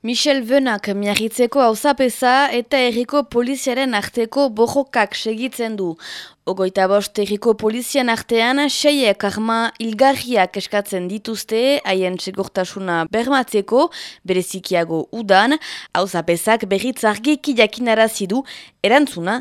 Michel Venak miagitzeko auzapeza eta erriko poliziaren arteko bojokak segitzen du. Ogoita bost erriko polizian artean, seiek arma ilgarriak eskatzen dituzte, haien segurtasuna bermatzeko, berezikiago udan, auzapezak berriz argiki jakinarazidu, erantzuna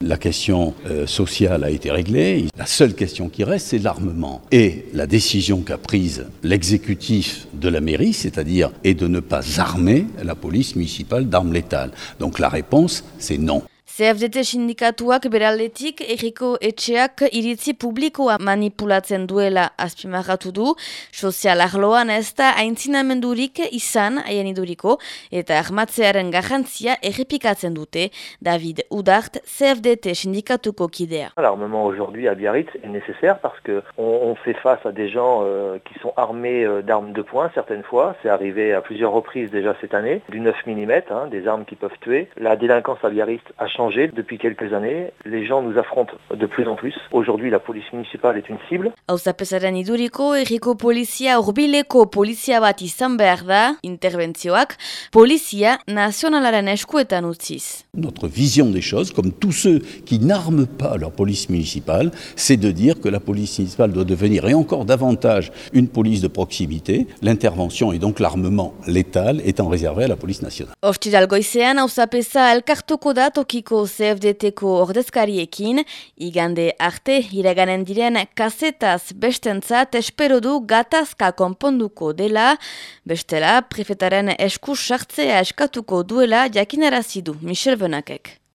La question euh, sociale a été réglée. La seule question qui reste, c'est l'armement. Et la décision qu'a prise l'exécutif de la mairie, c'est-à-dire, est de ne pas armer la police municipale d'armes létales. Donc la réponse, c'est non. CFDT sindikatuak beraldetik erriko etxeak iritzi publikoa manipulatzen duela azpimarratu du, sozial arloan ez da aintzinamendurik izan haien iduriko eta ahmatzearen garrantzia errepikatzen dute David Udart, CFDT sindikatuko kidea. L'armement aujourd'hui à Biarritz est nécessaire parce que on, on fait face à des gens euh, qui sont armés euh, d'armes de poing certaines fois, c'est arrivé à plusieurs reprises déjà cette année, du 9 mm, hein, des armes qui peuvent tuer. La délinquance à Biarritz a changé depuis quelques années. Les gens nous affrontent de plus en plus. Aujourd'hui, la police municipale est une cible. Auzapezaren iduriko, erriko polizia urbileko polizia bat izan behar da, intervenzioak, polizia nazionalaren eskuetan utziz. Notre vision des choses, comme tous ceux qui n'arment pas leur police municipale, c'est de dire que la police municipale doit devenir, et encore davantage, une police de proximité. L'intervention et donc l'armement létal étant réservé à la police nationale. Goizean, auzapeza elkartuko da tokiko Euskadiko CFDT-ko ordezkariekin, igande arte iraganen diren kasetaz bestentzat espero du gatazka konponduko dela, bestela prefetaren esku sartzea eskatuko duela jakinarazidu Michel Benakek.